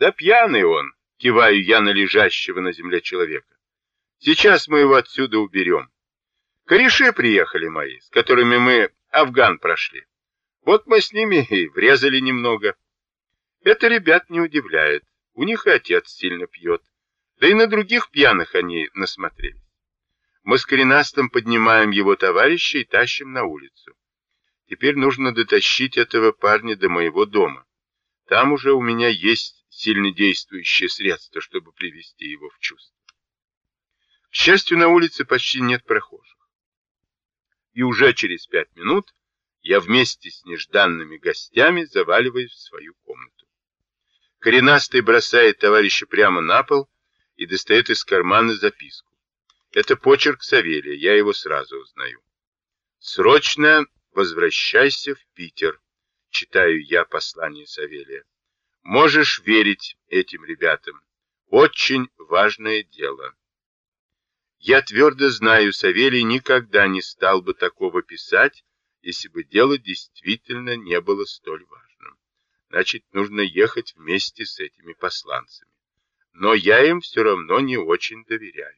Да пьяный он, киваю я на лежащего на земле человека. Сейчас мы его отсюда уберем. Кореши приехали мои, с которыми мы Афган прошли. Вот мы с ними и врезали немного. Это ребят не удивляет. У них и отец сильно пьет. Да и на других пьяных они насмотрелись. Мы с коренастым поднимаем его товарища и тащим на улицу. Теперь нужно дотащить этого парня до моего дома. Там уже у меня есть сильнодействующее средство, чтобы привести его в чувство. К счастью, на улице почти нет прохожих. И уже через пять минут я вместе с нежданными гостями заваливаюсь в свою комнату. Коренастый бросает товарища прямо на пол и достает из кармана записку. Это почерк Савелия, я его сразу узнаю. Срочно возвращайся в Питер, читаю я послание Савелия. Можешь верить этим ребятам. Очень важное дело. Я твердо знаю, Савелий никогда не стал бы такого писать, если бы дело действительно не было столь важным. Значит, нужно ехать вместе с этими посланцами. Но я им все равно не очень доверяю.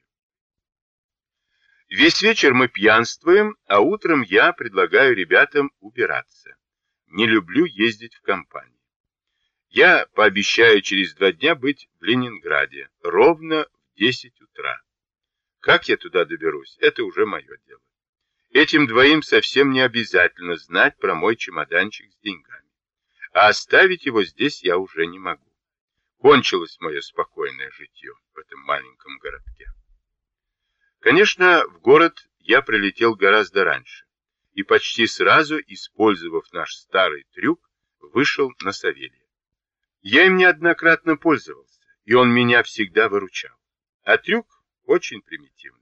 Весь вечер мы пьянствуем, а утром я предлагаю ребятам убираться. Не люблю ездить в компании. Я пообещаю через два дня быть в Ленинграде, ровно в 10 утра. Как я туда доберусь, это уже мое дело. Этим двоим совсем не обязательно знать про мой чемоданчик с деньгами. А оставить его здесь я уже не могу. Кончилось мое спокойное житье в этом маленьком городке. Конечно, в город я прилетел гораздо раньше и почти сразу, использовав наш старый трюк, вышел на Савелья. Я им неоднократно пользовался, и он меня всегда выручал. А трюк очень примитивный.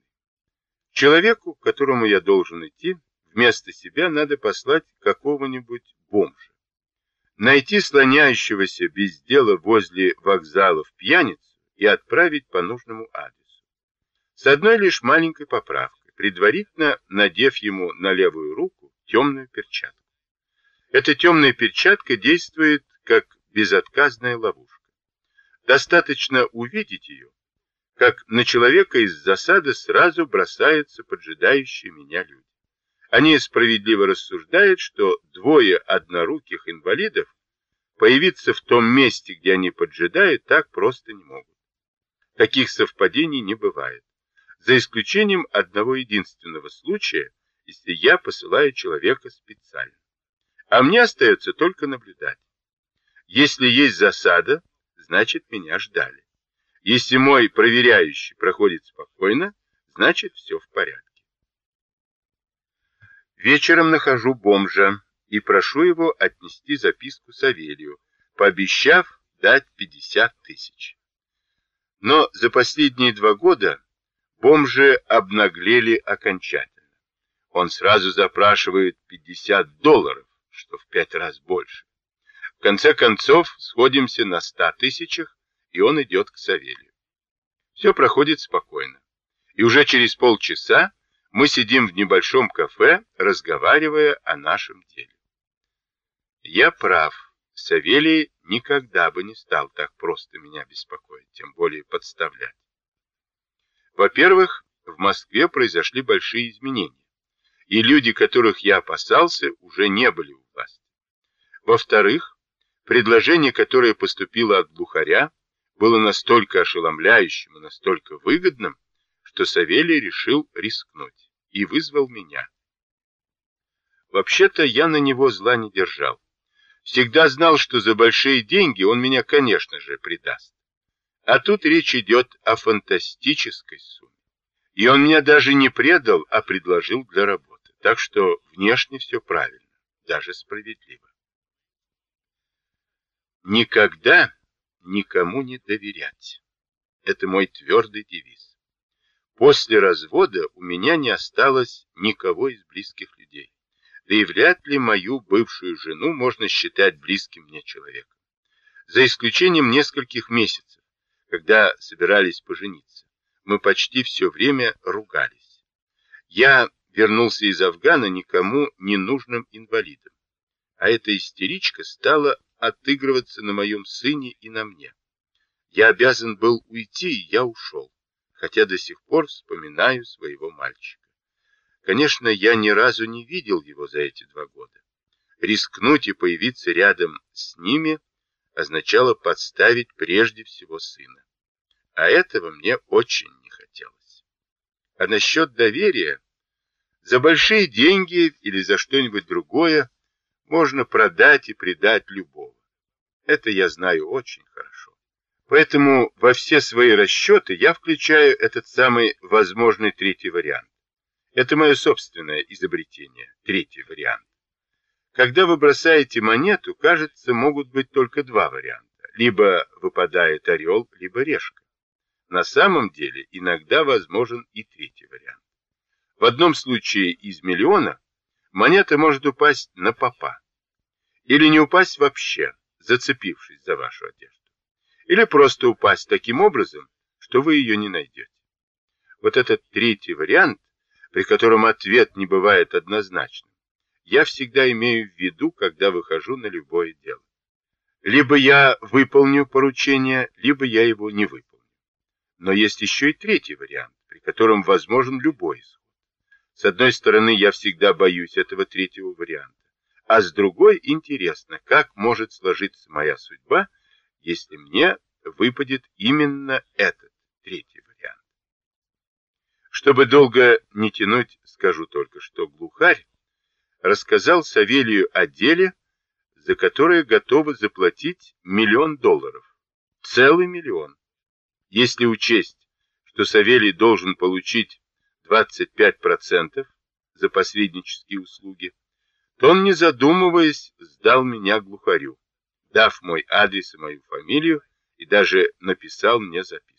Человеку, которому я должен идти, вместо себя надо послать какого-нибудь бомжа. Найти слоняющегося без дела возле вокзалов пьяницу и отправить по нужному адресу. С одной лишь маленькой поправкой, предварительно надев ему на левую руку темную перчатку. Эта темная перчатка действует как безотказная ловушка. Достаточно увидеть ее, как на человека из засады сразу бросаются поджидающие меня люди. Они справедливо рассуждают, что двое одноруких инвалидов появиться в том месте, где они поджидают, так просто не могут. Таких совпадений не бывает за исключением одного единственного случая, если я посылаю человека специально. А мне остается только наблюдать. Если есть засада, значит меня ждали. Если мой проверяющий проходит спокойно, значит все в порядке. Вечером нахожу бомжа и прошу его отнести записку Савелию, пообещав дать 50 тысяч. Но за последние два года Бомжи обнаглели окончательно. Он сразу запрашивает 50 долларов, что в пять раз больше. В конце концов, сходимся на 100 тысячах, и он идет к Савелью. Все проходит спокойно. И уже через полчаса мы сидим в небольшом кафе, разговаривая о нашем деле. Я прав. Савелий никогда бы не стал так просто меня беспокоить, тем более подставлять. Во-первых, в Москве произошли большие изменения, и люди, которых я опасался, уже не были у власти. Во-вторых, предложение, которое поступило от Бухаря, было настолько ошеломляющим и настолько выгодным, что Савелий решил рискнуть и вызвал меня. Вообще-то я на него зла не держал. Всегда знал, что за большие деньги он меня, конечно же, предаст. А тут речь идет о фантастической сумме. И он меня даже не предал, а предложил для работы. Так что внешне все правильно, даже справедливо. Никогда никому не доверять. Это мой твердый девиз. После развода у меня не осталось никого из близких людей. Да и вряд ли мою бывшую жену можно считать близким мне человеком. За исключением нескольких месяцев когда собирались пожениться. Мы почти все время ругались. Я вернулся из Афгана никому не нужным инвалидом. А эта истеричка стала отыгрываться на моем сыне и на мне. Я обязан был уйти, и я ушел, хотя до сих пор вспоминаю своего мальчика. Конечно, я ни разу не видел его за эти два года. Рискнуть и появиться рядом с ними означало подставить прежде всего сына. А этого мне очень не хотелось. А насчет доверия, за большие деньги или за что-нибудь другое можно продать и предать любого. Это я знаю очень хорошо. Поэтому во все свои расчеты я включаю этот самый возможный третий вариант. Это мое собственное изобретение, третий вариант. Когда вы бросаете монету, кажется, могут быть только два варианта. Либо выпадает орел, либо решка. На самом деле иногда возможен и третий вариант. В одном случае из миллиона монета может упасть на попа. Или не упасть вообще, зацепившись за вашу одежду. Или просто упасть таким образом, что вы ее не найдете. Вот этот третий вариант, при котором ответ не бывает однозначным, я всегда имею в виду, когда выхожу на любое дело. Либо я выполню поручение, либо я его не выполню. Но есть еще и третий вариант, при котором возможен любой исход. С одной стороны, я всегда боюсь этого третьего варианта, а с другой интересно, как может сложиться моя судьба, если мне выпадет именно этот третий вариант. Чтобы долго не тянуть, скажу только, что глухарь рассказал Савелию о деле, за которое готовы заплатить миллион долларов. Целый миллион. Если учесть, что Савелий должен получить 25% за посреднические услуги, то он, не задумываясь, сдал меня глухарю, дав мой адрес и мою фамилию, и даже написал мне записку.